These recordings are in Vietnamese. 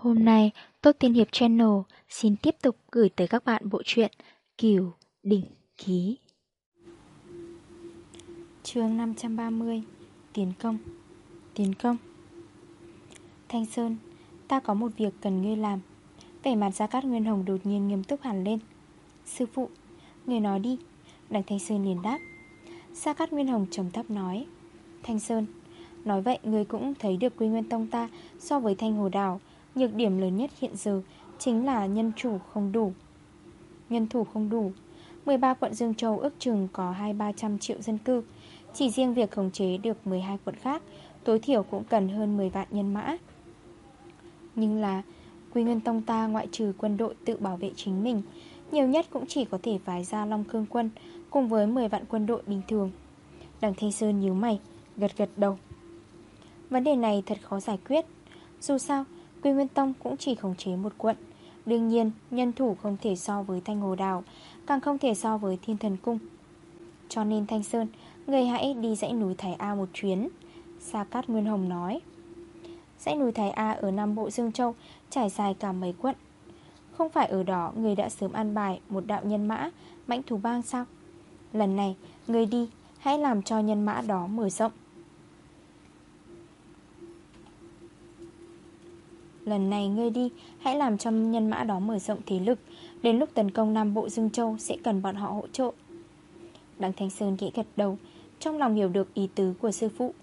Hôm nay, Tốt Tiên Hiệp Channel xin tiếp tục gửi tới các bạn bộ truyện Kiều Đỉnh Ký. chương 530 Tiến công Tiến công Thanh Sơn, ta có một việc cần ngươi làm. Vẻ mặt Gia Cát Nguyên Hồng đột nhiên nghiêm túc hẳn lên. Sư phụ, người nói đi. Đằng Thanh Sơn liền đáp. Gia Cát Nguyên Hồng trầm thấp nói. Thanh Sơn, nói vậy người cũng thấy được Quy Nguyên Tông ta so với Thanh Hồ Đảo Nhược điểm lớn nhất hiện giờ Chính là nhân chủ không đủ. Nhân thủ không đủ 13 quận Dương Châu ước chừng có 2-300 triệu dân cư. Chỉ riêng việc khống chế được 12 quận khác, Tối thiểu cũng cần hơn 10 vạn nhân mã. Nhưng là Quy Nguyên Tông ta ngoại trừ quân đội tự bảo vệ chính mình, Nhiều nhất cũng chỉ có thể phái ra Long Cương quân Cùng với 10 vạn quân đội bình thường. Đằng Thanh Sơn nhíu mày, Gật gật đầu. Vấn đề này thật khó giải quyết. Dù sao Quy Nguyên Tông cũng chỉ khống chế một quận. Đương nhiên, nhân thủ không thể so với Thanh Hồ Đào Càng không thể so với Thiên Thần Cung. Cho nên Thanh Sơn, Người hãy đi dãy núi Thái A một chuyến. Sa Cát Nguyên Hồng nói. Dãy núi Thái A ở Nam Bộ Dương Châu Trải dài cả mấy quận. Không phải ở đó người đã sớm ăn bài Một đạo nhân mã, Mãnh thủ bang sao? Lần này, người đi, Hãy làm cho nhân mã đó mở rộng. Lần này ngươi đi Hãy làm cho nhân mã đó mở rộng thế lực. Đến lúc tấn công Nam Bộ Dương Châu Sẽ cần bọn họ hỗ trợ. Đặng Thanh Sơn kỹ gật đầu Trong lòng hiểu được ý tứ của sư phụ.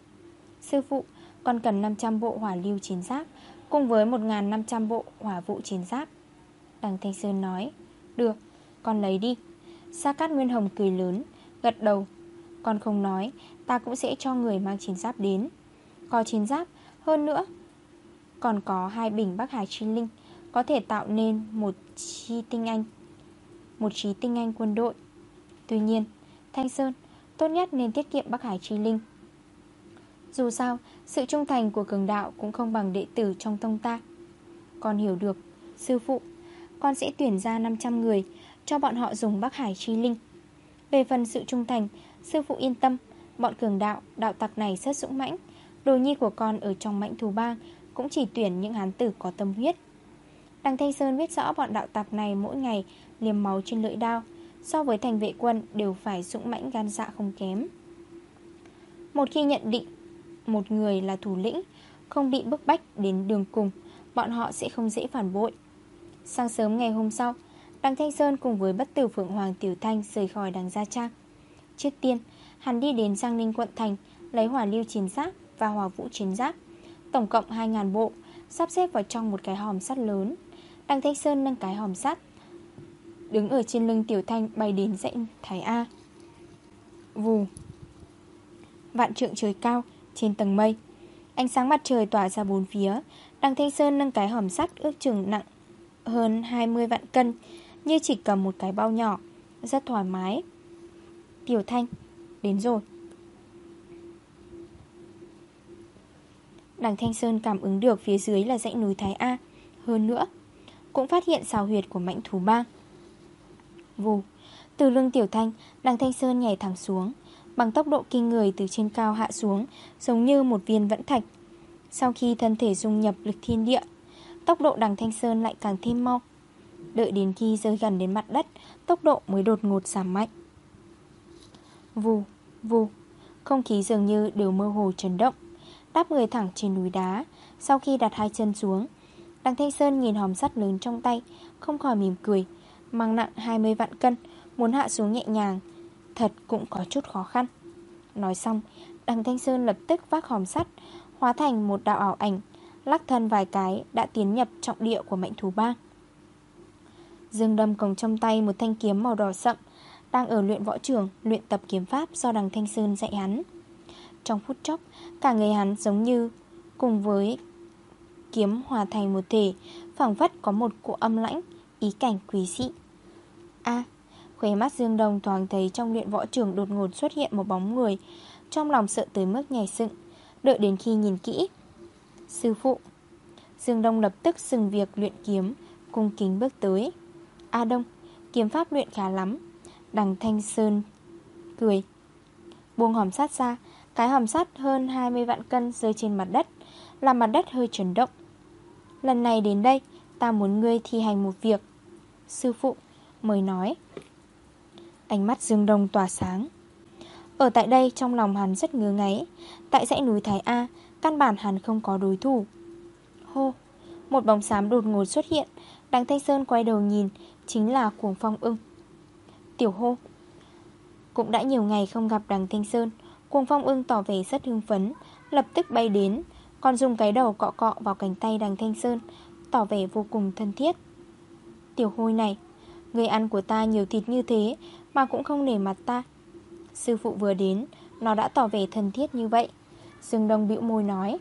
Sư phụ Con cần 500 bộ hỏa lưu chiến giáp Cùng với 1.500 bộ hỏa vụ chiến giáp. Đặng Thanh Sơn nói Được, con lấy đi. Sa Cát Nguyên Hồng cười lớn Gật đầu. Con không nói Ta cũng sẽ cho người mang chiến giáp đến. Có chiến giáp Hơn nữa còn có hai bình Bắc Hải Chi Linh Có thể tạo nên một chi tinh anh Một trí tinh anh quân đội. Tuy nhiên Thanh Sơn Tốt nhất nên tiết kiệm Bắc Hải Chi Linh. Dù sao Sự trung thành của cường đạo cũng không bằng đệ tử trong tông ta. Con hiểu được Sư phụ Con sẽ tuyển ra 500 người Cho bọn họ dùng Bắc Hải Chi Linh. Về phần sự trung thành Sư phụ yên tâm Bọn cường đạo, đạo tặc này rất dũng mãnh. Đồ nhi của con ở trong mãnh thú bang cũng chỉ tuyển những hán tử có tâm huyết. Đằng Thanh Sơn biết rõ bọn đạo tạp này mỗi ngày liềm máu trên lưỡi đao So với thành vệ quân đều phải dũng mãnh gan dạ không kém. Một khi nhận định một người là thủ lĩnh Không bị bức bách đến đường cùng Bọn họ sẽ không dễ phản bội. Sáng sớm ngày hôm sau Đằng Thanh Sơn cùng với bất tử Phượng Hoàng Tiểu Thanh rời khỏi đằng Gia Trang. Trước tiên, hắn đi đến Giang Ninh quận thành Lấy hỏa lưu chiến giáp và hỏa vũ chiến giáp. Tổng cộng 2.000 bộ, Sắp xếp vào trong một cái hòm sắt lớn. Đăng Thanh Sơn nâng cái hòm sắt, Đứng ở trên lưng Tiểu Thanh bay đến dãy Thái A. Vù. Vạn trượng trời cao, Trên tầng mây. Ánh sáng mặt trời tỏa ra bốn phía. Đăng Thanh Sơn nâng cái hòm sắt ước chừng nặng Hơn 20 vạn cân, Như chỉ cầm một cái bao nhỏ, Rất thoải mái. Tiểu Thanh, Đến rồi. Đằng Thanh Sơn cảm ứng được phía dưới là dãy núi Thái A. Hơn nữa Cũng phát hiện xào huyệt của mãnh thú bang Vù Từ lưng Tiểu Thanh Đằng Thanh Sơn nhảy thẳng xuống Bằng tốc độ kinh người từ trên cao hạ xuống Giống như một viên vẫn thạch. Sau khi thân thể dung nhập lực thiên địa Tốc độ đằng Thanh Sơn lại càng thêm mau. Đợi đến khi rơi gần đến mặt đất Tốc độ mới đột ngột giảm mạnh. Vù, vù Không khí dường như đều mơ hồ chấn động. Đáp người thẳng trên núi đá, Sau khi đặt hai chân xuống. Đằng Thanh Sơn nhìn hòm sắt lớn trong tay, Không khỏi mỉm cười, Mang nặng 20 vạn cân, Muốn hạ xuống nhẹ nhàng, Thật cũng có chút khó khăn. Nói xong Đằng Thanh Sơn lập tức vác hòm sắt, Hóa thành một đạo ảo ảnh, Lắc thân vài cái đã tiến nhập trọng địa của mệnh thú bang. Dương đâm còng trong tay một thanh kiếm màu đỏ sậm, Đang ở luyện võ trường Luyện tập kiếm pháp do đằng Thanh Sơn dạy hắn. Trong phút chốc Cả người hắn giống như Cùng với kiếm hòa thành một thể phẳng vất có một cụ âm lãnh Ý cảnh quý dị. A à, Khóe mắt Dương Đông thoáng thấy trong luyện võ trường đột ngột xuất hiện một bóng người Trong lòng sợ tới mức nhảy dựng Đợi đến khi nhìn kỹ. Sư phụ Dương Đông lập tức dừng việc luyện kiếm Cung kính bước tới. A Đông Kiếm pháp luyện khá lắm. Đằng Thanh Sơn Cười Buông hòm sát ra cái hòm sắt hơn 20 vạn cân rơi trên mặt đất, Làm mặt đất hơi chấn động. Lần này đến đây, Ta muốn ngươi thi hành một việc. Sư phụ mời nói. Ánh mắt Dương Đông tỏa sáng. Ở tại đây trong lòng hắn rất ngứa ngáy. Tại dãy núi Thái A, Căn bản hắn không có đối thủ. Hô, Một bóng xám đột ngột xuất hiện. Đằng Thanh Sơn quay đầu nhìn, Chính là cuồng phong ưng. Tiểu hô, Cũng đã nhiều ngày không gặp đằng Thanh Sơn. Cuồng phong ưng tỏ vẻ rất hưng phấn Lập tức bay đến. Còn dùng cái đầu cọ cọ vào cánh tay đằng Thanh Sơn Tỏ vẻ vô cùng thân thiết. Tiểu hôi này Người ăn của ta nhiều thịt như thế Mà cũng không nể mặt ta. Sư phụ vừa đến Nó đã tỏ vẻ thân thiết như vậy. Dương Đông bĩu môi nói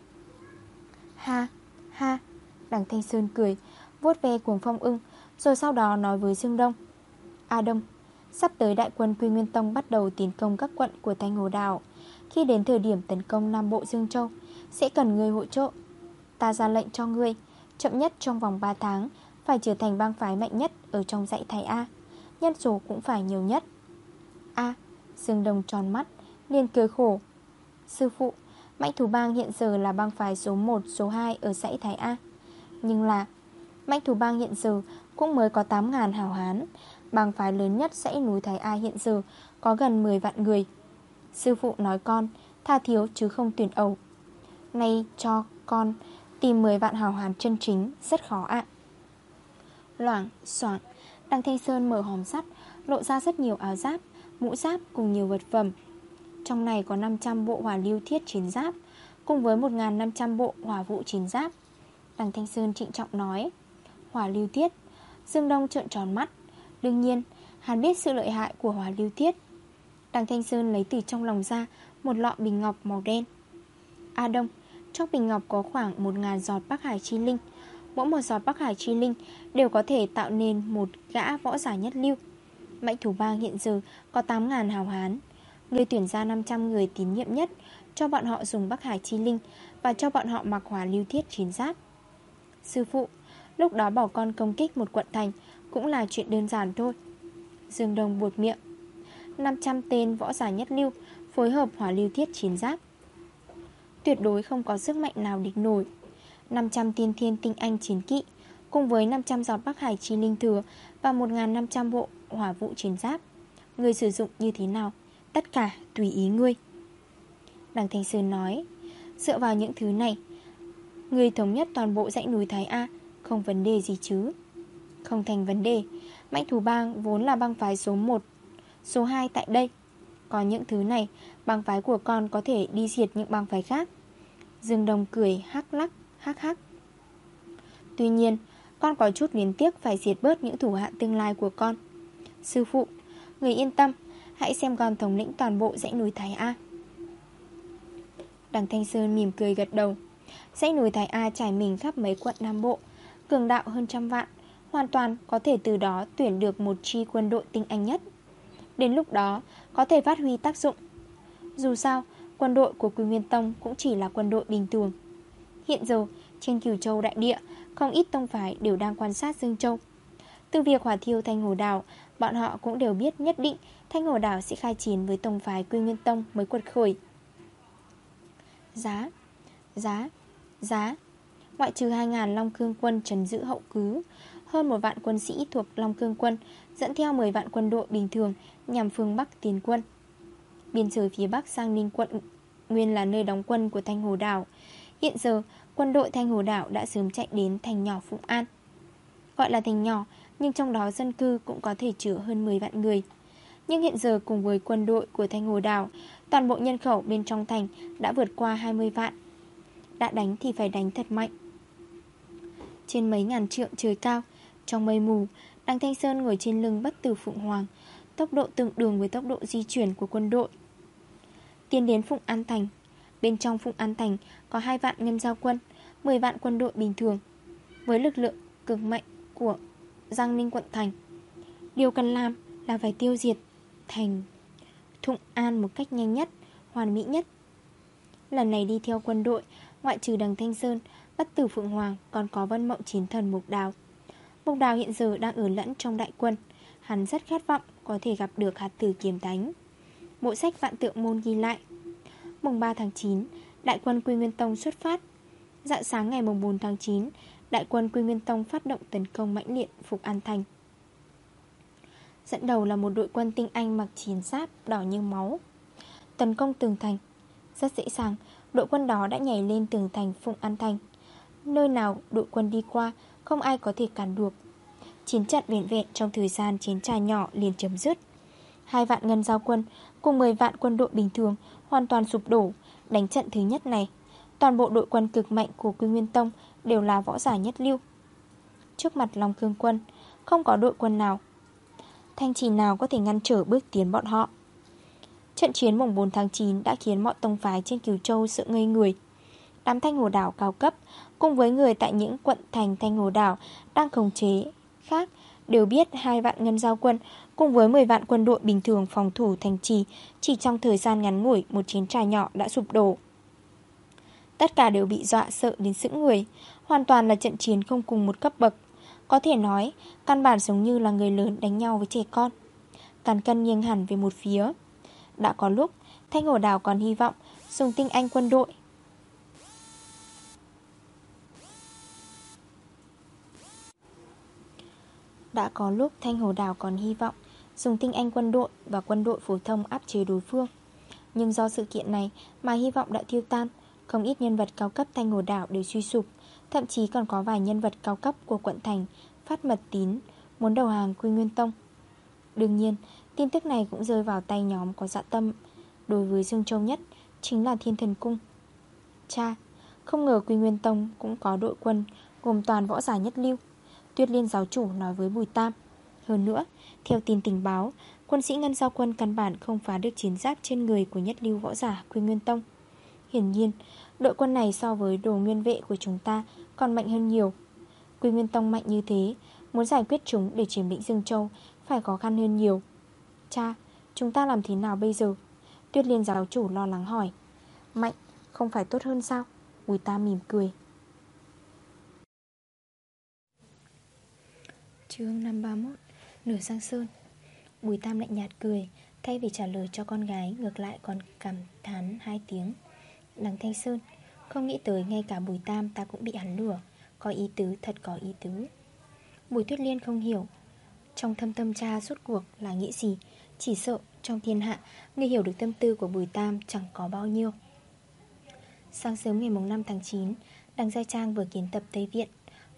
Ha, ha Đằng Thanh Sơn cười vuốt ve cuồng phong ưng Rồi sau đó nói với Dương Đông A Đông Sắp tới đại quân Quy Nguyên Tông bắt đầu tiến công các quận của Thanh Hồ Đảo. Khi đến thời điểm tấn công Nam Bộ Dương Châu Sẽ cần người hỗ trợ Ta ra lệnh cho ngươi Chậm nhất trong vòng 3 tháng Phải trở thành bang phái mạnh nhất Ở trong dãy thái A. Nhân số cũng phải nhiều nhất. A Dương Đông tròn mắt liền cười khổ. Sư phụ Mạnh thủ bang hiện giờ là bang phái số 1, số 2 ở dãy Thái A. Nhưng là Mạnh thủ bang hiện giờ cũng mới có 8.000 hảo hán. Bang phái lớn nhất dãy núi Thái A hiện giờ Có gần 10 vạn người. Sư phụ nói con Tha thiếu chứ không tuyển ẩu Nay cho con Tìm 10 vạn hào hán chân chính Rất khó ạ. Loảng, soảng Đăng Thanh Sơn mở hòm sắt Lộ ra rất nhiều áo giáp, mũ giáp cùng nhiều vật phẩm. Trong này có 500 bộ hỏa lưu thiết chiến giáp Cùng với 1.500 bộ hỏa vụ chiến giáp. Đằng Thanh Sơn trịnh trọng nói Hỏa lưu thiết? Dương Đông trợn tròn mắt. Đương nhiên hắn biết sự lợi hại của hỏa lưu thiết. Đằng Thanh Sơn lấy từ trong lòng ra Một lọ bình ngọc màu đen. A Đông, Trong bình ngọc có khoảng 1.000 giọt Bắc Hải Chi Linh. Mỗi một giọt Bắc Hải Chi Linh Đều có thể tạo nên một gã võ giả nhất lưu. Mạnh thủ bang hiện giờ Có 8.000 hào hán. Người tuyển ra 500 người tín nhiệm nhất Cho bọn họ dùng Bắc Hải Chi Linh Và cho bọn họ mặc hỏa lưu thiết chiến giáp. Sư phụ, Lúc đó bảo con công kích một quận thành Cũng là chuyện đơn giản thôi. Dương Đông buột miệng. 500 tên võ giả nhất lưu, Phối hợp hỏa lưu thiết chiến giáp. Tuyệt đối không có sức mạnh nào địch nổi. 500 tiên thiên tinh anh chiến kỵ, Cùng với 500 giọt Bắc Hải chi linh thừa Và 1.500 bộ hỏa vụ chiến giáp. Người sử dụng như thế nào? Tất cả tùy ý ngươi. Đằng Thanh Sơn nói, Dựa vào những thứ này Người thống nhất toàn bộ dãy núi Thái A, Không vấn đề gì chứ? Không thành vấn đề, Mạnh thủ bang vốn là băng phái số 1 Số 2 tại đây. Có những thứ này Băng phái của con có thể đi diệt những băng phái khác. Dương Đồng cười hắc lắc, hắc hắc. Tuy nhiên, Con có chút liên tiếc phải diệt bớt những thủ hạ tương lai của con. Sư phụ, Người yên tâm, Hãy xem con thống lĩnh toàn bộ dãy núi Thái A. Đằng Thanh Sơn mỉm cười gật đầu. Dãy núi Thái A trải mình khắp mấy quận Nam Bộ, Cường đạo hơn trăm vạn, Hoàn toàn có thể từ đó tuyển được một chi quân đội tinh anh nhất. Đến lúc đó có thể phát huy tác dụng. Dù sao, Quân đội của Quy Nguyên Tông cũng chỉ là quân đội bình thường. Hiện giờ, trên cửu châu đại địa, Không ít tông phái đều đang quan sát Dương Châu. Từ việc hỏa thiêu Thanh Hồ Đảo, Bọn họ cũng đều biết nhất định Thanh Hồ Đảo sẽ khai chiến với tông phái Quy Nguyên Tông mới quật khởi. Giá Giá Giá. Ngoại trừ 2.000 Long Cương quân trấn giữ hậu cứ, Hơn một vạn quân sĩ thuộc Long Cương quân Dẫn theo 10 vạn quân đội bình thường Nhằm phương Bắc tiến quân. Biên giới phía Bắc sang Ninh quận Nguyên là nơi đóng quân của Thanh Hồ Đảo. Hiện giờ, quân đội Thanh Hồ Đảo đã sớm chạy đến thành nhỏ Phụng An. Gọi là thành nhỏ, Nhưng trong đó dân cư cũng có thể chứa hơn 10 vạn người. Nhưng hiện giờ cùng với quân đội của Thanh Hồ Đảo, Toàn bộ nhân khẩu bên trong thành đã vượt qua 20 vạn. Đã đánh thì phải đánh thật mạnh. Trên mấy ngàn trượng trời cao, Trong mây mù Đặng Thanh Sơn ngồi trên lưng bất tử Phụng Hoàng, Tốc độ tương đương với tốc độ di chuyển của quân đội. Tiến đến Phụng An Thành. Bên trong Phụng An Thành có 2 vạn ngâm giao quân 10 vạn quân đội bình thường, Với lực lượng cực mạnh của Giang Ninh quận Thành. Điều cần làm là phải tiêu diệt Thành Thụng An một cách nhanh nhất, Hoàn mỹ nhất. Lần này đi theo quân đội, Ngoại trừ đằng Thanh Sơn, Bất tử Phượng Hoàng còn có vân mộng chiến thần Mục Đào. Mục Đào hiện giờ đang ở lẫn trong đại quân. Hắn rất khát vọng có thể gặp được hạt tử kiếm thánh. Bộ sách vạn tượng môn ghi lại. Mùng 3 tháng 9 Đại quân Quy Nguyên Tông xuất phát. Dạng sáng ngày mùng 4 tháng 9 Đại quân Quy Nguyên Tông phát động tấn công mãnh liệt Phục An Thành. Dẫn đầu là một đội quân tinh anh mặc chiến giáp đỏ như máu. Tấn công tường thành. Rất dễ dàng, Đội quân đó đã nhảy lên tường thành Phụng An Thành. Nơi nào đội quân đi qua không ai có thể cản được. Chiến trận vẹn vẹn trong thời gian chiến trà nhỏ liền chấm dứt. Hai vạn ngân giao quân Cùng 10 vạn quân đội bình thường Hoàn toàn sụp đổ. Đánh trận thứ nhất này, Toàn bộ đội quân cực mạnh của Quy Nguyên Tông Đều là võ giả nhất lưu. Trước mặt Long Cương Quân, Không có đội quân nào. Thanh trì nào có thể ngăn trở bước tiến bọn họ? Trận chiến mùng 4 tháng 9 đã khiến mọi tông phái trên Kiều Châu sợ ngây người. Đám thanh hồ đảo cao cấp cùng với người tại những quận thành thanh hồ đảo đang khống chế khác đều biết hai vạn ngân giao quân cùng với 10 vạn quân đội bình thường phòng thủ thành trì chỉ trong thời gian ngắn ngủi một chiến trà nhỏ đã sụp đổ. Tất cả đều bị dọa sợ đến sững người, hoàn toàn là trận chiến không cùng một cấp bậc. Có thể nói, căn bản giống như là người lớn đánh nhau với trẻ con. Càn cân nghiêng hẳn về một phía. Đã có lúc Thanh Hồ Đào còn hy vọng Dùng tinh anh quân đội Đã có lúc Thanh Hồ Đào còn hy vọng Dùng tinh anh quân đội và quân đội phổ thông áp chế đối phương. Nhưng do sự kiện này mà hy vọng đã tiêu tan, Không ít nhân vật cao cấp Thanh Hồ Đảo đều suy sụp. Thậm chí còn có vài nhân vật cao cấp của quận thành Phát mật tín, Muốn đầu hàng Quy Nguyên Tông. Đương nhiên, Tin tức này cũng rơi vào tay nhóm có dạ tâm Đối với Dương Châu nhất, Chính là Thiên Thần Cung. Cha, Không ngờ Quy Nguyên Tông cũng có đội quân Gồm toàn võ giả nhất lưu. Tuyết Liên giáo chủ nói với Bùi Tam. Hơn nữa, theo tin tình báo Quân sĩ Ngân Giao Quân căn bản không phá được chiến giáp trên người của nhất lưu võ giả Quy Nguyên Tông. Hiển nhiên, đội quân này so với đồ nguyên vệ của chúng ta còn mạnh hơn nhiều. Quy Nguyên Tông mạnh như thế Muốn giải quyết chúng để chiếm lĩnh Dương Châu Phải khó khăn hơn nhiều. Cha, chúng ta làm thế nào bây giờ? Tuyết liên giáo chủ lo lắng hỏi. Mạnh, không phải tốt hơn sao? Bùi ta mỉm cười. Chương 531 Nửa sang sơn. Bùi Tam lạnh nhạt cười, Thay vì trả lời cho con gái, Ngược lại còn cảm thán hai tiếng. Đằng Thanh Sơn, Không nghĩ tới ngay cả Bùi Tam ta cũng bị hắn lửa Có ý tứ, thật có ý tứ. Bùi Tuyết Liên không hiểu, Trong thâm tâm cha suốt cuộc là nghĩ gì, chỉ sợ trong thiên hạ, Người hiểu được tâm tư của Bùi Tam chẳng có bao nhiêu. Sáng sớm ngày 5 tháng 9 Đằng Gia Trang vừa kiến tập Tây Viện,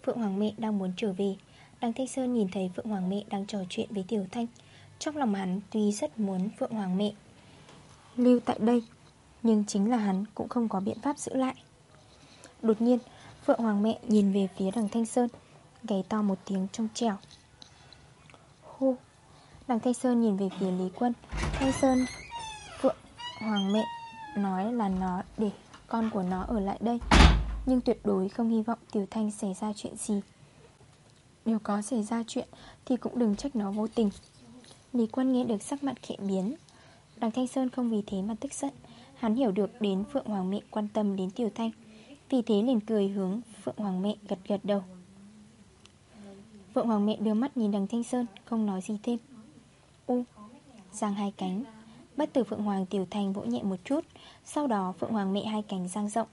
Phượng Hoàng Mẹ đang muốn trở về. Đằng Thanh Sơn nhìn thấy Phượng Hoàng Mẹ đang trò chuyện với Tiểu Thanh. Trong lòng hắn tuy rất muốn Phượng Hoàng Mẹ Lưu tại đây, Nhưng chính là hắn cũng không có biện pháp giữ lại. Đột nhiên, Phượng Hoàng Mẹ nhìn về phía đằng Thanh Sơn Gáy to một tiếng trong trẻo. Hô! Đằng Thanh Sơn nhìn về phía Lý Quân. Thanh Sơn, Phượng Hoàng mẹ Nói là nó để con của nó ở lại đây, Nhưng tuyệt đối không hy vọng Tiểu Thanh xảy ra chuyện gì. Nếu có xảy ra chuyện, Thì cũng đừng trách nó vô tình. Lý Quân nghe được sắc mặt khẽ biến. Đằng Thanh Sơn không vì thế mà tức giận. Hắn hiểu được đến Phượng Hoàng mẹ quan tâm đến Tiểu Thanh. Vì thế liền cười hướng Phượng Hoàng mẹ gật gật đầu. Phượng Hoàng mẹ đưa mắt nhìn đằng Thanh Sơn, Không nói gì thêm. U, Giang hai cánh. Bất tử Phượng Hoàng Tiểu Thanh vỗ nhẹ một chút. Sau đó Phượng Hoàng mẹ hai cánh giang rộng.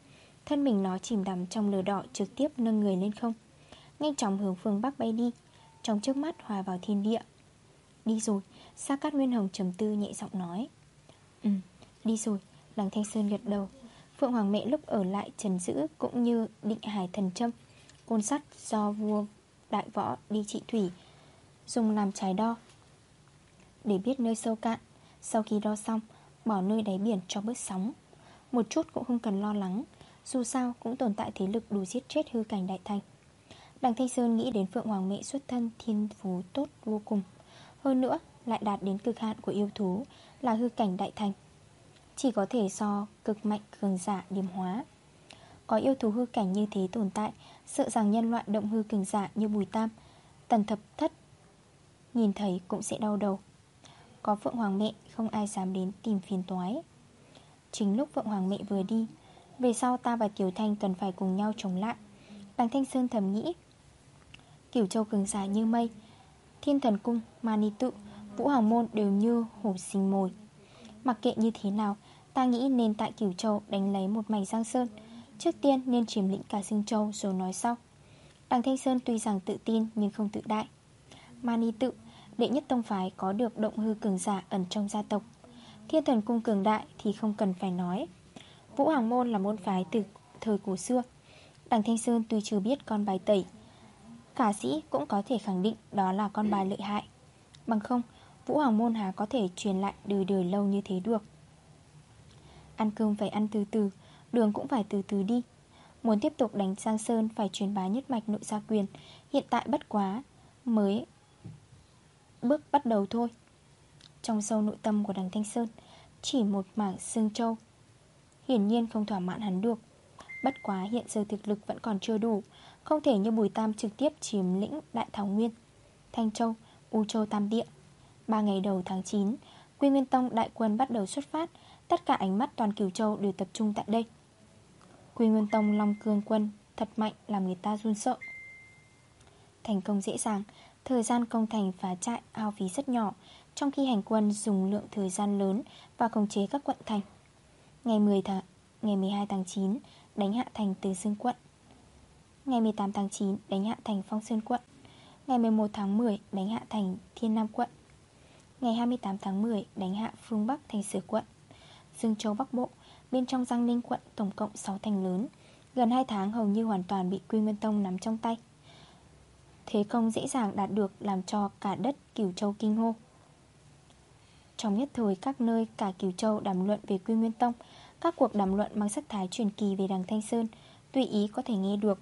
Thân mình nó chìm đắm trong lửa đỏ Trực tiếp nâng người lên không. Nhanh chóng hướng phương Bắc bay đi. Trong trước mắt hòa vào thiên địa. Đi rồi, Sa Cát Nguyên Hồng trầm tư nhẹ giọng nói. Ừ đi rồi Làng Thanh Sơn gật đầu. Phượng Hoàng mẹ lúc ở lại trần giữ Cũng như định hải thần châm Côn sắt do vua đại võ đi trị thủy, Dùng làm trái đo. Để biết nơi sâu cạn, Sau khi đo xong, Bỏ nơi đáy biển cho bớt sóng. Một chút cũng không cần lo lắng, Dù sao cũng tồn tại thế lực đủ giết chết hư cảnh đại thành. Đằng Thanh Sơn nghĩ đến Phượng Hoàng Mẹ xuất thân thiên phú tốt vô cùng. Hơn nữa, lại đạt đến cực hạn của yêu thú, Là hư cảnh đại thành. Chỉ có thể so cực mạnh cường giả điểm hóa. Có yêu thú hư cảnh như thế tồn tại, Sợ rằng nhân loại động hư cường giả như Bùi Tam, Tần thập thất, Nhìn thấy cũng sẽ đau đầu. Có Phượng Hoàng mẹ không ai dám đến tìm phiền toái. Chính lúc Phượng Hoàng mẹ vừa đi, Về sau ta và Tiểu Thanh cần phải cùng nhau chống lại. Đằng Thanh Sơn thầm nghĩ Cửu châu cường giả như mây. Thiên thần cung, Mani tự Vũ Hoàng Môn đều như hổ sinh mồi. Mặc kệ như thế nào Ta nghĩ nên tại Cửu Châu đánh lấy một mảnh giang sơn. Trước tiên nên chiếm lĩnh cả Sinh Châu rồi nói sau. Đằng Thanh Sơn tuy rằng tự tin nhưng không tự đại. Mani tự Đệ nhất tông phái có được động hư cường giả ẩn trong gia tộc. Thiên thần cung cường đại thì không cần phải nói. Vũ Hoàng Môn là môn phái từ thời cổ xưa. Đằng Thanh Sơn tuy chưa biết con bài tẩy Khả sĩ cũng có thể khẳng định đó là con bài lợi hại. Bằng không, Vũ Hoàng Môn Hà có thể truyền lại đời đời lâu như thế được. Ăn cơm phải ăn từ từ Đường cũng phải từ từ đi. Muốn tiếp tục đánh Giang Sơn phải truyền bá nhất mạch nội gia quyền Hiện tại bất quá Mới bước bắt đầu thôi. Trong sâu nội tâm của đằng Thanh Sơn Chỉ một mảng xương châu Hiển nhiên không thỏa mãn hắn được. Bất quá hiện giờ thực lực vẫn còn chưa đủ Không thể như Bùi Tam trực tiếp chiếm lĩnh Đại Thảo Nguyên. Thanh Châu, U Châu Tam Địa. Ba ngày đầu tháng 9 Quy Nguyên Tông đại quân bắt đầu xuất phát Tất cả ánh mắt toàn Kiều Châu đều tập trung tại đây. Quy Nguyên Tông Long Cương Quân Thật mạnh làm người ta run sợ. Thành công dễ dàng Thời gian công thành phá trại ao phí rất nhỏ Trong khi hành quân dùng lượng thời gian lớn Và khống chế các quận thành. Ngày 10 tháng, ngày 12 tháng 9 Đánh hạ thành Từ Dương quận. Ngày 18 tháng 9 đánh hạ thành Phong Sơn quận. Ngày 11 tháng 10 đánh hạ thành Thiên Nam quận. Ngày 28 tháng 10 đánh hạ phương Bắc thành Sửa quận. Dương Châu Bắc Bộ, Bên trong Giang Ninh quận, tổng cộng 6 thành lớn. Gần 2 tháng hầu như hoàn toàn bị Quy Nguyên Tông nắm trong tay. Thế công dễ dàng đạt được làm cho cả đất Cửu Châu kinh hô. Trong nhất thời các nơi cả Cửu Châu đàm luận về Quy Nguyên Tông các cuộc đàm luận mang sắc thái truyền kỳ về đằng Thanh Sơn, Tùy ý có thể nghe được.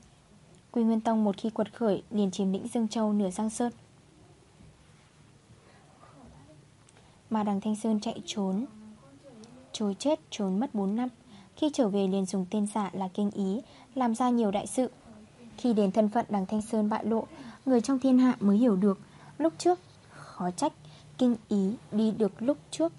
Quy Nguyên Tông một khi quật khởi, liền chiếm lĩnh Dương Châu nửa Giang Sơn. Mà đằng Thanh Sơn chạy trốn Trốn chết, trốn mất 4 năm. Khi trở về liền dùng tên giả là Kinh Ý, Làm ra nhiều đại sự. Khi đến thân phận đằng Thanh Sơn bại lộ, Người trong thiên hạ mới hiểu được, Lúc trước, khó trách Kinh Ý đi được lúc trước.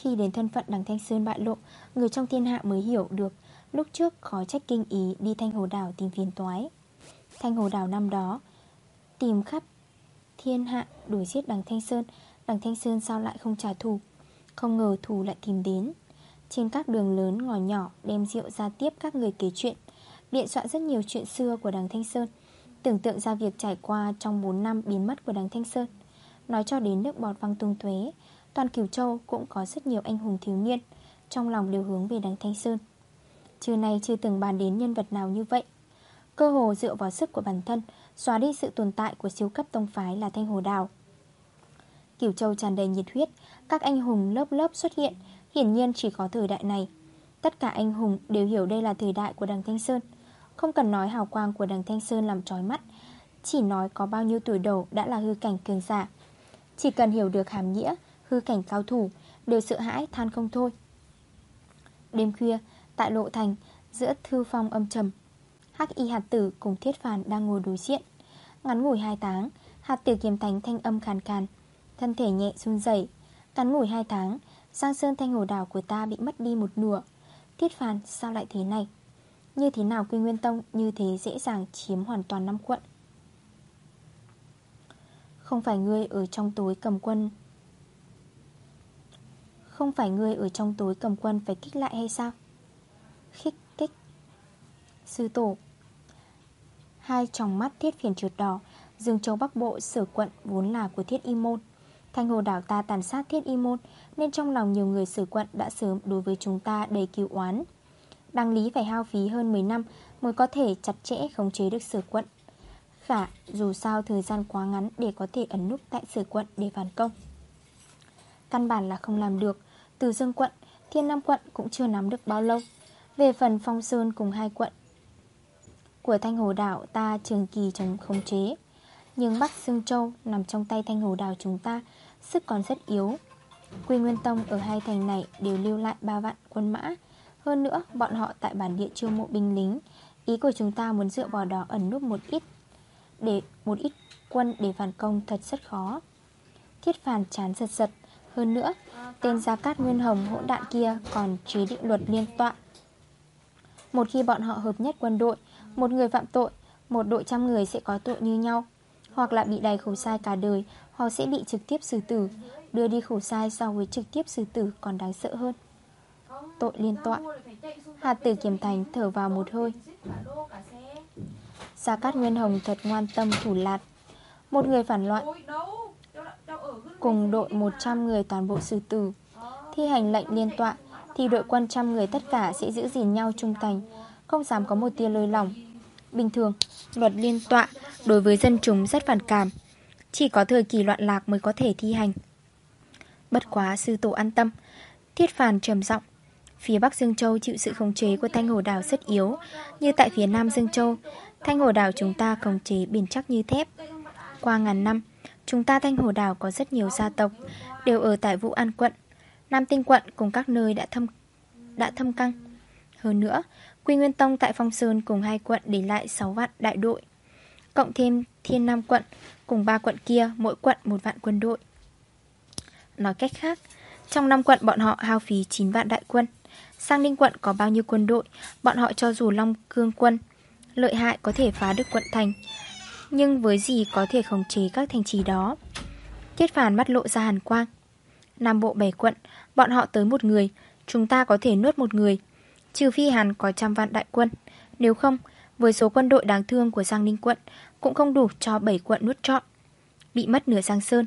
Khi đến thân phận đằng Thanh Sơn bại lộ, Người trong thiên hạ mới hiểu được, Lúc trước khó trách kinh ý đi Thanh Hồ Đảo tìm phiền toái. Thanh Hồ Đảo năm đó, Tìm khắp thiên hạ đuổi giết đằng Thanh Sơn, Đằng Thanh Sơn sao lại không trả thù? Không ngờ thù lại tìm đến. Trên các đường lớn ngõ nhỏ Đem rượu ra tiếp các người kể chuyện, Biện soạn rất nhiều chuyện xưa của đằng Thanh Sơn, Tưởng tượng ra việc trải qua Trong 4 năm biến mất của đằng Thanh Sơn. Nói cho đến nước bọt văng tung tuế Toàn Kiều Châu cũng có rất nhiều anh hùng thiếu niên, Trong lòng đều hướng về đằng Thanh Sơn. Trừ này chưa từng bàn đến nhân vật nào như vậy. Cơ hồ dựa vào sức của bản thân, Xóa đi sự tồn tại của siêu cấp tông phái là Thanh Hồ Đào. Kiều Châu tràn đầy nhiệt huyết, Các anh hùng lớp lớp xuất hiện, Hiển nhiên chỉ có thời đại này. Tất cả anh hùng đều hiểu đây là thời đại của đằng Thanh Sơn. Không cần nói hào quang của đằng Thanh Sơn làm trói mắt, Chỉ nói có bao nhiêu tuổi đầu đã là hư cảnh cường giả. Chỉ cần hiểu được hàm nghĩa Hư cảnh cao thủ, Đều sợ hãi than không thôi. Đêm khuya, Tại lộ thành, Giữa thư phong âm trầm, Hắc y hạt tử cùng thiết phàn đang ngồi đối diện. Ngắn ngủi hai tháng, Hạt tử kiềm thánh thanh âm khàn khàn, Thân thể nhẹ run dậy Ngắn ngủi hai tháng, Giang sơn thanh hồ đảo của ta bị mất đi một nửa. Thiết phàn sao lại thế này? Như thế nào quy nguyên tông Như thế dễ dàng chiếm hoàn toàn năm quận? Không phải ngươi ở trong tối cầm quân không phải người ở trong tối cầm quân Phải kích lại hay sao? Khích, kích. Sư tổ. Hai tròng mắt thiết phiền trượt đỏ, Dương Châu Bắc Bộ, sở quận vốn là của thiết y môn. Thanh hồ đảo ta tàn sát thiết y môn, Nên trong lòng nhiều người sở quận đã sớm đối với chúng ta đầy cứu oán. Đăng lý phải hao phí hơn 10 năm Mới có thể chặt chẽ khống chế được sở quận. Khả, dù sao thời gian quá ngắn Để có thể ấn nút tại sở quận để phản công. Căn bản là không làm được từ Dương quận, Thiên Nam quận cũng chưa nắm được bao lâu. Về phần Phong Sơn cùng hai quận Của Thanh Hồ Đảo ta trường kỳ chống khống chế. Nhưng Bắc Sương Châu nằm trong tay Thanh Hồ Đảo chúng ta Sức còn rất yếu. Quy Nguyên Tông ở hai thành này đều lưu lại 3 vạn quân mã. Hơn nữa bọn họ tại bản địa chưa mộ binh lính. Ý của chúng ta muốn dựa vào đó ẩn núp một ít Để một ít quân để phản công thật rất khó. Thiết phản chán giật giật hơn nữa, Tên Gia Cát Nguyên Hồng hỗn đạn kia còn chế định luật liên tọa. Một khi bọn họ hợp nhất quân đội, Một người phạm tội, Một đội trăm người sẽ có tội như nhau. Hoặc là bị đầy khổ sai cả đời Hoặc sẽ bị trực tiếp xử tử, Đưa đi khổ sai so với trực tiếp xử tử còn đáng sợ hơn. Tội liên tọa. Hạt tử kiềm thành thở vào một hơi. Gia Cát Nguyên Hồng thật ngoan tâm thủ lạt. Một người phản loạn. Cùng đội 100 người toàn bộ sư tử. Thi hành lệnh liên tọa Thì đội quân trăm người tất cả sẽ giữ gìn nhau trung thành Không dám có một tia lơi lỏng. Bình thường, luật liên tọa đối với dân chúng rất phản cảm Chỉ có thời kỳ loạn lạc mới có thể thi hành. Bất quá sư tổ an tâm Thiết phàn trầm giọng. Phía Bắc Dương Châu chịu sự khống chế của Thanh Hồ Đảo rất yếu Như tại phía Nam Dương Châu Thanh Hồ Đảo chúng ta khống chế bền chắc như thép. Qua ngàn năm Chúng ta Thanh Hồ Đảo có rất nhiều gia tộc, Đều ở tại Vũ An quận. Nam Tinh quận cùng các nơi đã thâm đã thâm căng. Hơn nữa, Quy Nguyên Tông tại Phong Sơn cùng hai quận để lại 6 vạn đại đội, Cộng thêm Thiên Nam quận Cùng ba quận kia, mỗi quận một vạn quân đội. Nói cách khác, Trong năm quận bọn họ hao phí 9 vạn đại quân. Sang Ninh quận có bao nhiêu quân đội, Bọn họ cho dù Long Cương quân, Lợi hại có thể phá được quận thành nhưng với gì có thể khống chế các thành trì đó? Tiết phản mắt lộ ra hàn quang. Nam bộ bảy quận Bọn họ tới một người Chúng ta có thể nuốt một người. Trừ phi Hàn có trăm vạn đại quân. Nếu không, với số quân đội đáng thương của Giang Ninh quận Cũng không đủ cho bảy quận nuốt trọn. Bị mất nửa Giang Sơn.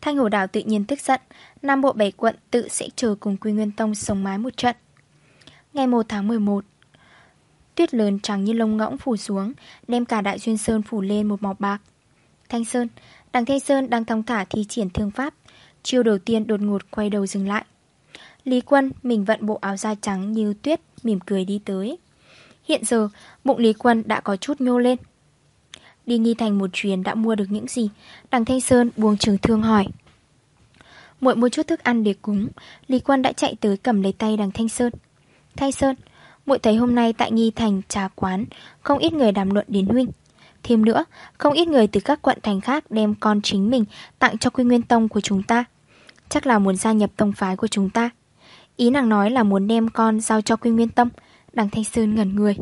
Thanh Hồ Đảo tự nhiên tức giận. Nam Bộ bảy quận tự sẽ chờ cùng Quy Nguyên Tông sống mái một trận. Ngày 1 tháng 11 Tuyết lớn trắng như lông ngỗng phủ xuống, Đem cả đại duyên sơn phủ lên một màu bạc. Thanh Sơn, Đằng Thanh Sơn đang thong thả thi triển thương pháp. Chiêu đầu tiên đột ngột quay đầu dừng lại. Lý Quân, mình vận bộ áo da trắng như tuyết, Mỉm cười đi tới. Hiện giờ, bụng Lý Quân đã có chút nhô lên. Đi nghi thành một chuyến đã mua được những gì? Đằng Thanh Sơn buông trường thương hỏi. Muội mua chút thức ăn để cúng. Lý Quân đã chạy tới cầm lấy tay đằng Thanh Sơn. Thanh Sơn muội thấy hôm nay tại nghi thành trà quán Không ít người đàm luận đến huynh Thêm nữa, không ít người từ các quận thành khác đem con chính mình tặng cho quy nguyên tông của chúng ta. Chắc là muốn gia nhập tông phái của chúng ta. Ý nàng nói là muốn đem con giao cho quy nguyên tông. Đằng Thanh Sơn ngẩn người.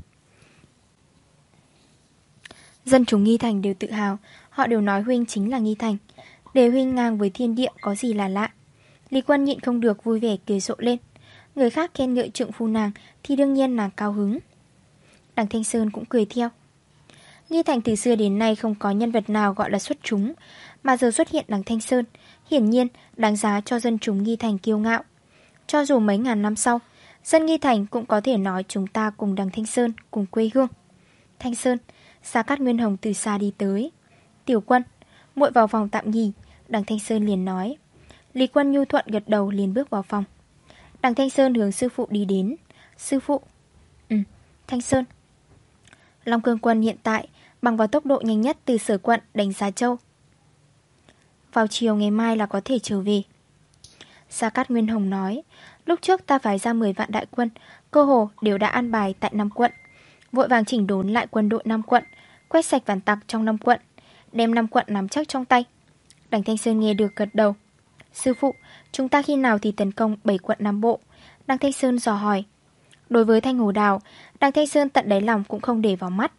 Dân chúng nghi thành đều tự hào, họ đều nói huynh chính là nghi thành. Để huynh ngang với thiên địa có gì là lạ. Lý quân nhịn không được vui vẻ kề rộ lên. Người khác khen ngợi trượng phu nàng thì đương nhiên nàng cao hứng. Đằng Thanh Sơn cũng cười theo. Nghi Thành từ xưa đến nay không có nhân vật nào gọi là xuất chúng, mà giờ xuất hiện đằng Thanh Sơn, hiển nhiên đáng giá cho dân chúng Nghi Thành kiêu ngạo. Cho dù mấy ngàn năm sau, dân Nghi Thành cũng có thể nói chúng ta cùng đằng Thanh Sơn, cùng quê hương. Thanh Sơn, Sa Cát Nguyên Hồng từ xa đi tới. Tiểu quân, muội vào phòng tạm nghỉ, đằng Thanh Sơn liền nói. Lý quân nhu thuận gật đầu liền bước vào phòng. Đằng Thanh Sơn hướng sư phụ đi đến. Sư phụ. Ừ, Thanh Sơn. Long Cương Quân hiện tại bằng vào tốc độ nhanh nhất từ sở quận đánh giá châu. Vào chiều ngày mai là có thể trở về. Sa Cát Nguyên Hồng nói, lúc trước ta phải ra 10 vạn đại quân, cơ hồ đều đã an bài tại 5 quận. Vội vàng chỉnh đốn lại quân đội 5 quận, quét sạch vàn tặc trong 5 quận, đem 5 quận nắm chắc trong tay. Đành Thanh Sơn nghe được gật đầu. Sư phụ, chúng ta khi nào thì tấn công 7 quận Nam Bộ? Đăng Thanh Sơn dò hỏi. Đối với Thanh Hồ Đào, Đăng Thanh Sơn tận đáy lòng cũng không để vào mắt.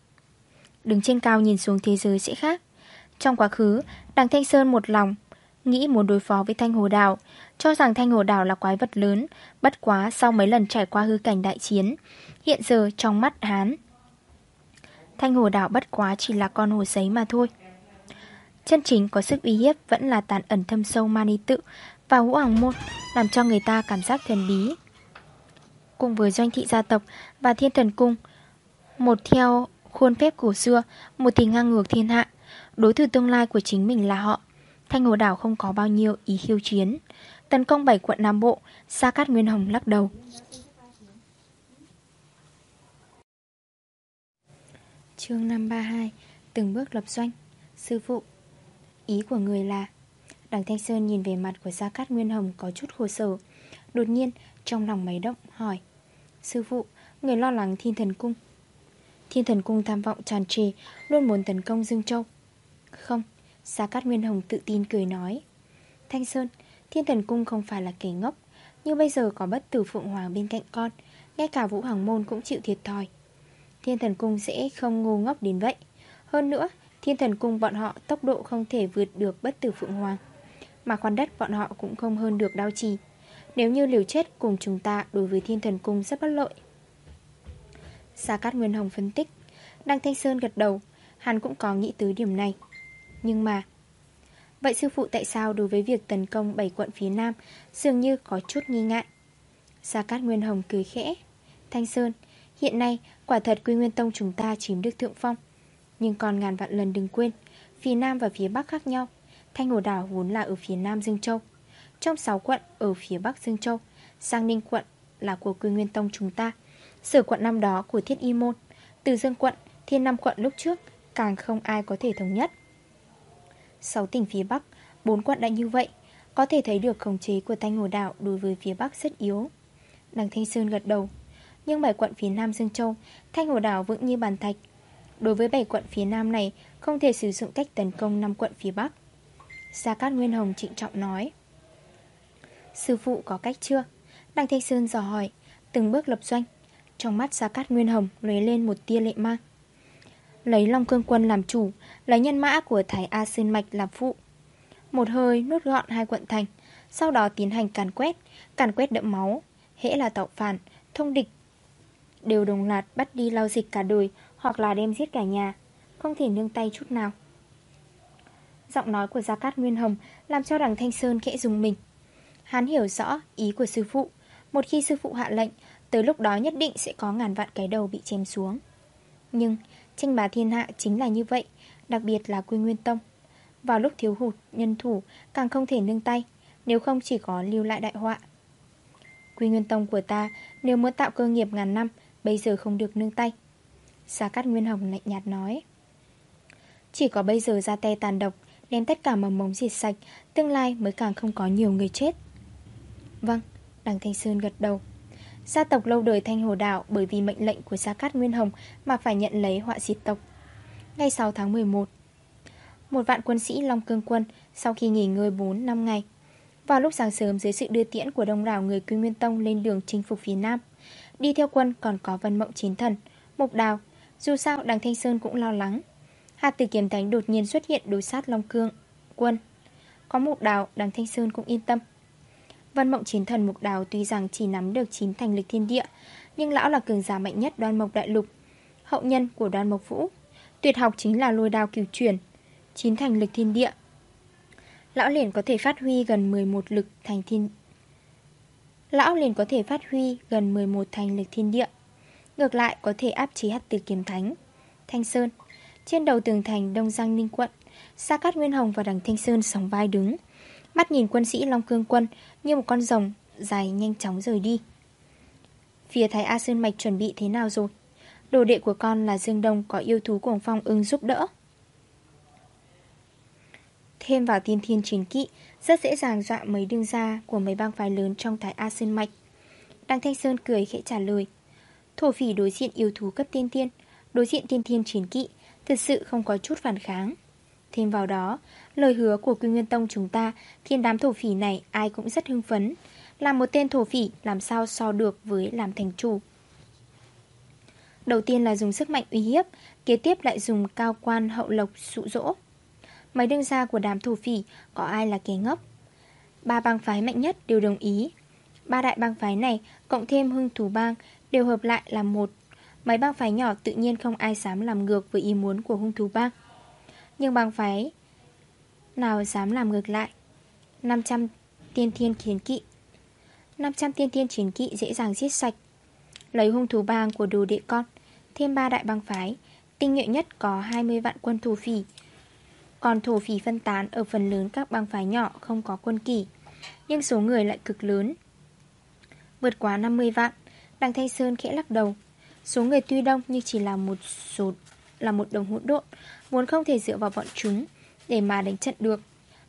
Đứng trên cao nhìn xuống thế giới sẽ khác Trong quá khứ Đăng Thanh Sơn một lòng Nghĩ muốn đối phó với Thanh Hồ Đào Cho rằng Thanh Hồ Đào là quái vật lớn Bất quá sau mấy lần trải qua hư cảnh đại chiến Hiện giờ trong mắt Hán Thanh Hồ Đào bất quá chỉ là con hồ giấy mà thôi Chân chính có sức uy hiếp Vẫn là tàn ẩn thâm sâu mani tự Và ngũ hoàng môn Làm cho người ta cảm giác thần bí. Cùng với doanh thị gia tộc Và thiên thần cung Một theo Khuôn phép cổ xưa, một thì ngang ngược thiên hạ Đối thủ tương lai của chính mình là họ. Thanh Hồ Đảo không có bao nhiêu ý khiêu chiến. Tấn công bảy quận Nam Bộ Sa Cát Nguyên Hồng lắc đầu. Chương 532 Từng bước lập doanh. Sư phụ Ý của người là. Đằng Thanh Sơn nhìn về mặt của Sa Cát Nguyên Hồng có chút khổ sở. Đột nhiên trong lòng máy động hỏi. Sư phụ Người lo lắng thiên thần cung. Thiên thần cung tham vọng tràn trề Luôn muốn tấn công Dương Châu. Không, Sa Cát Nguyên Hồng tự tin cười nói. Thanh Sơn Thiên thần cung không phải là kẻ ngốc Như bây giờ có bất tử Phượng Hoàng bên cạnh con Ngay cả Vũ Hoàng Môn cũng chịu thiệt thòi. Thiên thần cung sẽ không ngu ngốc đến vậy. Hơn nữa Thiên thần cung bọn họ tốc độ không thể vượt được bất tử Phượng Hoàng, Mà khoan đất bọn họ cũng không hơn được đao trì. Nếu như liều chết cùng chúng ta đối với thiên thần cung rất bất lợi. Sa Cát Nguyên Hồng phân tích, Đăng Thanh Sơn gật đầu, Hắn cũng có nghĩ tới điểm này. Nhưng mà, Vậy sư phụ tại sao đối với việc tấn công 7 quận phía Nam Dường như có chút nghi ngại? Sa Cát Nguyên Hồng cười khẽ, Thanh Sơn, Hiện nay quả thật Quy Nguyên Tông chúng ta chiếm được thượng phong. Nhưng còn ngàn vạn lần đừng quên Phía Nam và phía Bắc khác nhau. Thanh Hồ Đảo vốn là ở phía Nam Dương Châu. Trong 6 quận ở phía Bắc Dương Châu Sang Ninh quận là của Quy Nguyên Tông chúng ta. Sở quận năm đó của Thiết Y Môn Từ Dương quận, Thiên Nam quận lúc trước Càng không ai có thể thống nhất. 6 tỉnh phía Bắc 4 quận đã như vậy Có thể thấy được khống chế của Thanh Hồ Đảo Đối với phía Bắc rất yếu. Đằng Thanh Sơn gật đầu Nhưng 7 quận phía Nam Dương Châu Thanh Hồ Đảo vững như bàn thạch Đối với 7 quận phía Nam này Không thể sử dụng cách tấn công 5 quận phía Bắc. Gia Cát Nguyên Hồng trịnh trọng nói. Sư phụ có cách chưa? Đăng Thanh Sơn dò hỏi Từng bước lập doanh. Trong mắt Gia Cát Nguyên Hồng lấy lên một tia lệ mang. Lấy Long Cương Quân làm chủ Lấy nhân mã của Thái A Sơn Mạch làm phụ. Một hơi nuốt gọn hai quận thành Sau đó tiến hành càn quét Càn quét đậm máu Hễ là tạo phản, thông địch Đều đồng loạt bắt đi lao dịch cả đời hoặc là đem giết cả nhà, Không thể nương tay chút nào. Giọng nói của Gia Cát Nguyên Hồng Làm cho đằng Thanh Sơn khẽ dùng mình. Hắn hiểu rõ ý của sư phụ, Một khi sư phụ hạ lệnh, Tới lúc đó nhất định sẽ có ngàn vạn cái đầu bị chém xuống. Nhưng tranh bá thiên hạ chính là như vậy, Đặc biệt là Quy Nguyên Tông. Vào lúc thiếu hụt, nhân thủ Càng không thể nương tay, Nếu không chỉ có lưu lại đại họa. Quy Nguyên Tông của ta, Nếu muốn tạo cơ nghiệp ngàn năm, Bây giờ không được nương tay. Gia Cát Nguyên Hồng lạnh nhạt nói. Chỉ có bây giờ ra tay tàn độc Đem tất cả mầm mống diệt sạch, Tương lai mới càng không có nhiều người chết. Vâng Đằng Thanh Sơn gật đầu. Gia tộc lâu đời Thanh Hồ đạo Bởi vì mệnh lệnh của Gia Cát Nguyên Hồng Mà phải nhận lấy họa diệt tộc. Ngay sau tháng 11 Một vạn quân sĩ Long Cương Quân Sau khi nghỉ ngơi 4 năm ngày, Vào lúc sáng sớm dưới sự đưa tiễn của đông đảo người Quy Nguyên Tông lên đường chinh phục phía Nam, Đi theo quân còn có Vân Mộng Chiến Thần Mục Đào dù sao, đằng Thanh Sơn cũng lo lắng. Hạt tử kiếm thánh đột nhiên xuất hiện đối sát Long Cương. Quân. Có Mục Đào, đằng Thanh Sơn cũng yên tâm. Vân Mộng Chiến Thần Mục Đào tuy rằng chỉ nắm được 9 thành lực thiên địa, Nhưng lão là cường giả mạnh nhất đoan mộc đại lục, Hậu nhân của đoan mộc vũ. Tuyệt học chính là lôi đao cửu chuyển 9 thành lực thiên địa. Lão liền có thể phát huy gần 11 lực thành thiên, Lão liền có thể phát huy gần 11 thành lực thiên địa. Ngược lại, có thể áp chế hạt tử kiếm thánh. Thanh Sơn. Trên đầu tường thành Đông Giang Ninh Quận Sa Cát Nguyên Hồng và đằng Thanh Sơn sóng vai đứng. Mắt nhìn quân sĩ Long Cương Quân Như một con rồng dài nhanh chóng rời đi. Phía Thái A Sơn Mạch chuẩn bị thế nào rồi? Đồ đệ của con là Dương Đông Có yêu thú của phong ưng giúp đỡ. Thêm vào tiên thiên chiến kỵ, Rất dễ dàng dọa mấy đương gia Của mấy bang phái lớn trong Thái A Sơn Mạch. Đăng Thanh Sơn cười khẽ trả lời. Thổ phỉ đối diện yêu thú cấp tiên thiên Đối diện tiên thiên chiến kỵ, Thật sự không có chút phản kháng. Thêm vào đó, Lời hứa của Quy Nguyên Tông chúng ta thiên đám thổ phỉ này ai cũng rất hưng phấn Làm một tên thổ phỉ làm sao so được với làm thành chủ. Đầu tiên là dùng sức mạnh uy hiếp, Kế tiếp lại dùng cao quan hậu lộc dụ dỗ. Mấy đương gia của đám thổ phỉ Có ai là kẻ ngốc? Ba bang phái mạnh nhất đều đồng ý. Ba đại bang phái này Cộng thêm hưng thủ bang Đều hợp lại là một Mấy bang phái nhỏ tự nhiên không ai dám làm ngược Với ý muốn của hung thú bang Nhưng bang phái nào dám làm ngược lại? 500 tiên thiên chiến kỵ. 500 tiên thiên chiến kỵ dễ dàng giết sạch. Lấy hung thủ bang của đồ đệ con, Thêm 3 đại bang phái, Tinh nhuệ nhất có 20 vạn quân thổ phỉ. Còn thổ phỉ phân tán Ở phần lớn các bang phái nhỏ không có quân kỷ Nhưng số người lại cực lớn, Vượt quá 50 vạn. Đằng Thanh Sơn khẽ lắc đầu Số người tuy đông nhưng chỉ là một số là một đồng hỗn độn Muốn không thể dựa vào bọn chúng để mà đánh trận được.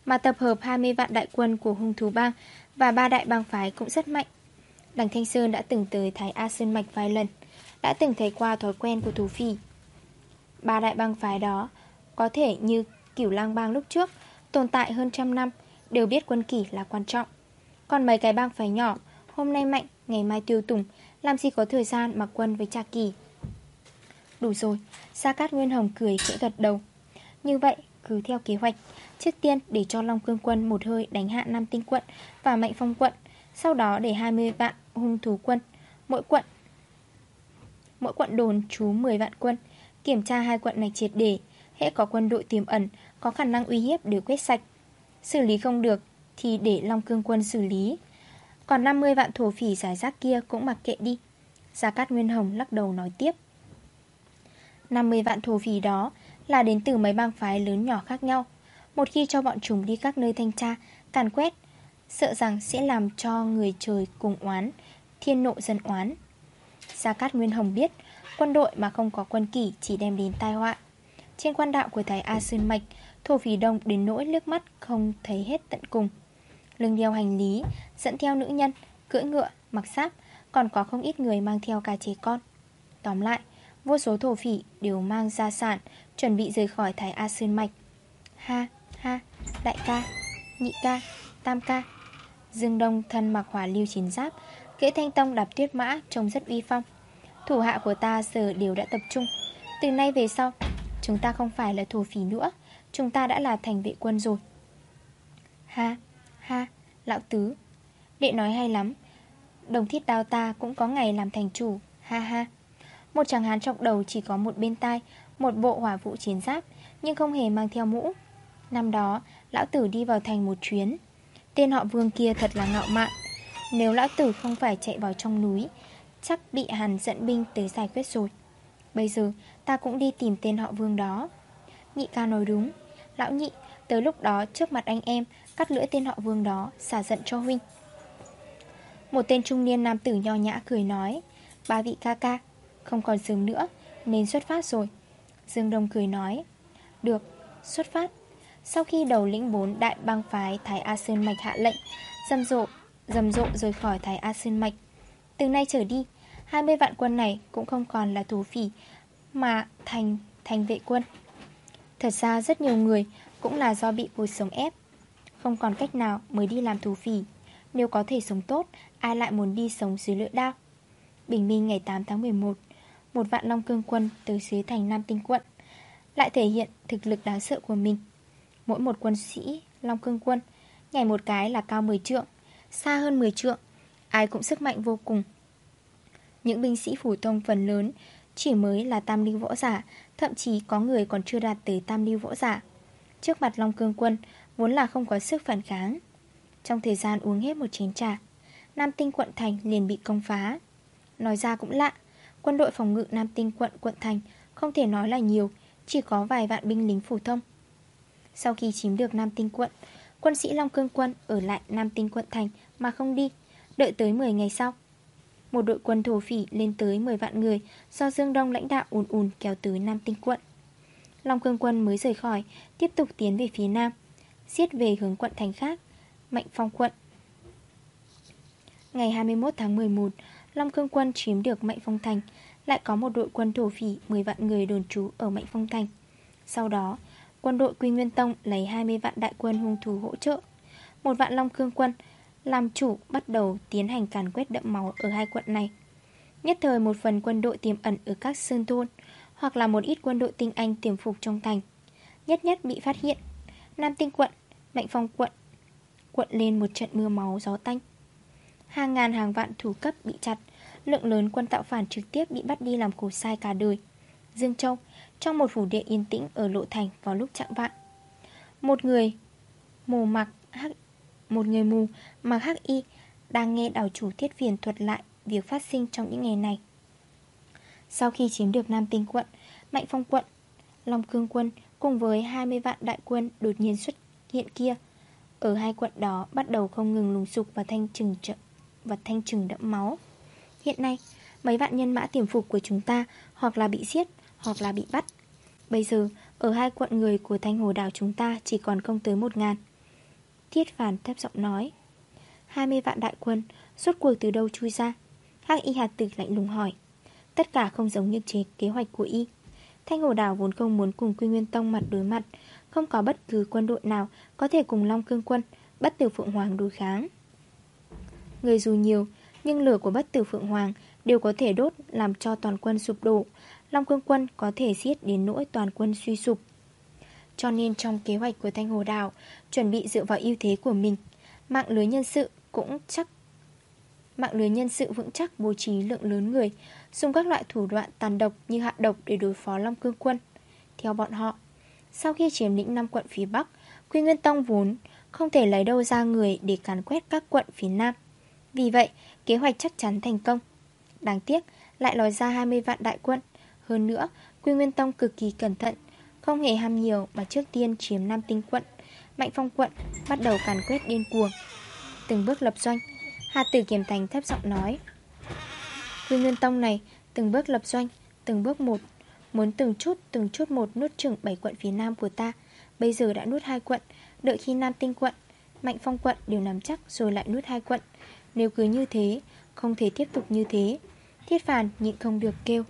Mà tập hợp 20 vạn đại quân của hung thú bang và ba đại bang phái cũng rất mạnh. Đằng Thanh Sơn đã từng tới Thái A Sơn Mạch vài lần, đã từng thấy qua thói quen của thú phi. Ba đại bang phái đó có thể như cửu lang bang lúc trước, tồn tại hơn trăm năm, đều biết quân kỷ là quan trọng. Còn mấy cái bang phái nhỏ, hôm nay mạnh, ngày mai tiêu tùng, làm gì có thời gian mặc quân với trà kỳ. Đủ rồi, Sa Cát Nguyên Hồng cười khẽ gật đầu. Như vậy, cứ theo kế hoạch Trước tiên để cho Long Cương Quân một hơi đánh hạ Nam Tinh Quận và Mạnh Phong Quận Sau đó để 20 vạn hung thú quân Mỗi quận Mỗi quận đồn trú 10 vạn quân Kiểm tra hai quận này triệt để Hễ có quân đội tiềm ẩn Có khả năng uy hiếp đều quét sạch Xử lý không được thì để Long Cương quân xử lý còn 50 vạn thổ phỉ giải rác kia cũng mặc kệ đi. Gia Cát Nguyên Hồng lắc đầu nói tiếp. 50 vạn thổ phỉ đó là đến từ mấy bang phái lớn nhỏ khác nhau. Một khi cho bọn chúng đi các nơi thanh tra, càn quét Sợ rằng sẽ làm cho người trời cùng oán Thiên nộ dân oán. Gia Cát Nguyên Hồng biết Quân đội mà không có quân kỷ chỉ đem đến tai họa. Trên quan đạo của Thái A Sơn Mạch Thổ phỉ đông đến nỗi nước mắt không thấy hết tận cùng. Lưng đeo hành lý Dẫn theo nữ nhân Cưỡi ngựa, mặc sáp Còn có không ít người mang theo cả trẻ con. Tóm lại Vô số thổ phỉ đều mang gia sản Chuẩn bị rời khỏi Thái A Sơn Mạch. Ha, ha, đại ca Nhị ca, tam ca. Dương Đông thân mặc hỏa lưu chiến giáp Kễ Thanh Tông đạp tuyết mã Trông rất uy phong. Thủ hạ của ta giờ đều đã tập trung. Từ nay về sau Chúng ta không phải là thổ phỉ nữa Chúng ta đã là thành vệ quân rồi. Ha, ha, lão tứ. Đệ nói hay lắm. Đồng thiết đao ta cũng có ngày làm thành chủ Ha ha. Một chàng hán trọng đầu chỉ có một bên tai Một bộ hỏa vụ chiến giáp Nhưng không hề mang theo mũ. Năm đó, lão tử đi vào thành một chuyến. Tên họ vương kia thật là ngạo mạn. Nếu lão tử không phải chạy vào trong núi Chắc bị hàn dẫn binh tới giải quyết rồi. Bây giờ ta cũng đi tìm tên họ vương đó. Nhị ca nói đúng. Lão nhị tới lúc đó trước mặt anh em Cắt lưỡi tên họ vương đó Xả giận cho huynh. Một tên trung niên nam tử nho nhã cười nói Ba vị ca ca Không còn sớm nữa Nên xuất phát rồi. Dương Đông cười nói Được, xuất phát. Sau khi đầu lĩnh bốn đại bang phái Thái A Sơn Mạch hạ lệnh dầm rộ, dầm rộ rời khỏi Thái A Sơn Mạch. Từ nay trở đi 20 vạn quân này cũng không còn là thú phỉ Mà thành thành vệ quân. Thật ra rất nhiều người cũng là do bị cuộc sống ép. Không còn cách nào mới đi làm thú phỉ. Nếu có thể sống tốt, Ai lại muốn đi sống dưới lưỡi đao? Bình minh ngày 8 tháng 11 Một vạn long cương quân từ dưới thành Nam Tinh quận, Lại thể hiện thực lực đáng sợ của mình. Mỗi một quân sĩ Long cương quân Nhảy một cái là cao 10 trượng, Xa hơn 10 trượng, Ai cũng sức mạnh vô cùng. Những binh sĩ phủ thông phần lớn Chỉ mới là tam lưu võ giả, Thậm chí có người còn chưa đạt tới tam lưu võ giả. Trước mặt Long Cương Quân Vốn là không có sức phản kháng. Trong thời gian uống hết một chén trà, Nam Tinh quận thành liền bị công phá. Nói ra cũng lạ, Quân đội phòng ngự Nam Tinh quận quận thành Không thể nói là nhiều, Chỉ có vài vạn binh lính phổ thông. Sau khi chiếm được Nam Tinh quận, Quân sĩ Long Cương Quân ở lại Nam Tinh quận thành Mà không đi, Đợi tới 10 ngày sau. Một đội quân thổ phỉ lên tới 10 vạn người Do Dương Đông lãnh đạo ùn ùn kéo tới Nam Tinh quận. Long Cương Quân mới rời khỏi, Tiếp tục tiến về phía Nam. Xiết về hướng quận thành khác, Mạnh Phong quận. Ngày 21 tháng 11 Long Cương Quân chiếm được Mạnh Phong Thành, Lại có một đội quân thổ phỉ 10 vạn người đồn trú ở Mạnh Phong Thành. Sau đó, Quân đội Quy Nguyên Tông lấy 20 vạn đại quân hung thủ hỗ trợ. Một vạn Long Cương Quân Làm chủ bắt đầu tiến hành càn quét đậm máu ở hai quận này. Nhất thời một phần quân đội tiềm ẩn ở các sơn thôn Hoặc là một ít quân đội tinh anh tiềm phục trong thành. Nhất nhất bị phát hiện Nam Tinh quận, Mạnh Phong quận Quận lên một trận mưa máu gió tanh. Hàng ngàn hàng vạn thủ cấp bị chặt Lượng lớn quân tạo phản trực tiếp bị bắt đi làm khổ sai cả đời. Dương Châu Trong một phủ địa yên tĩnh ở Lộ Thành vào lúc chạm vạn Một người mù mặc hắc Một người mù mặc hắc y Đang nghe đảo chủ thiết phiền thuật lại Việc phát sinh trong những ngày này. Sau khi chiếm được Nam Tinh quận Mạnh Phong quận Long Cương quân cùng với 20 vạn đại quân đột nhiên xuất hiện kia. Ở hai quận đó bắt đầu không ngừng lùng sục và thanh trừng trợ và thanh trừng đẫm máu. Hiện nay, mấy vạn nhân mã tiềm phục của chúng ta hoặc là bị giết hoặc là bị bắt. Bây giờ, ở hai quận người của thanh hồ đảo chúng ta chỉ còn không tới một ngàn. Thiết phản thấp giọng nói 20 vạn đại quân, suốt cuộc từ đâu chui ra? Hắc y hạt tử lạnh lùng hỏi Tất cả không giống như chế kế hoạch của y. Thanh Hồ Đảo vốn không muốn cùng Quy Nguyên Tông mặt đối mặt, Không có bất cứ quân đội nào Có thể cùng Long Cương Quân, Bất tử Phượng Hoàng đối kháng. Người dù nhiều, Nhưng lửa của bất tử Phượng Hoàng Đều có thể đốt làm cho toàn quân sụp đổ, Long Cương Quân có thể giết đến nỗi toàn quân suy sụp. Cho nên trong kế hoạch của Thanh Hồ Đảo Chuẩn bị dựa vào ưu thế của mình, Mạng lưới nhân sự cũng chắc, Mạng lưới nhân sự vững chắc bố trí lượng lớn người Dùng các loại thủ đoạn tàn độc như hạ độc để đối phó Long Cương Quân. Theo bọn họ, Sau khi chiếm lĩnh 5 quận phía Bắc, Quy Nguyên Tông vốn không thể lấy đâu ra người để càn quét các quận phía Nam. Vì vậy, kế hoạch chắc chắn thành công. Đáng tiếc, lại lòi ra 20 vạn đại quân. Hơn nữa, Quy Nguyên Tông cực kỳ cẩn thận, Không hề ham nhiều mà trước tiên chiếm Nam Tinh quận, Mạnh Phong quận, bắt đầu càn quét điên cuồng. Từng bước lập doanh, Hà Tử Kiểm Thành thấp giọng nói Quy Nguyên Tông này, Từng bước lập doanh, Từng bước một. Muốn từng chút từng chút một nuốt chửng bảy quận phía nam của ta, Bây giờ đã nuốt hai quận, Đợi khi Nam Tinh quận, Mạnh Phong quận đều nắm chắc rồi lại nuốt hai quận. Nếu cứ như thế, Không thể tiếp tục như thế. Thiết phàn nhịn không được kêu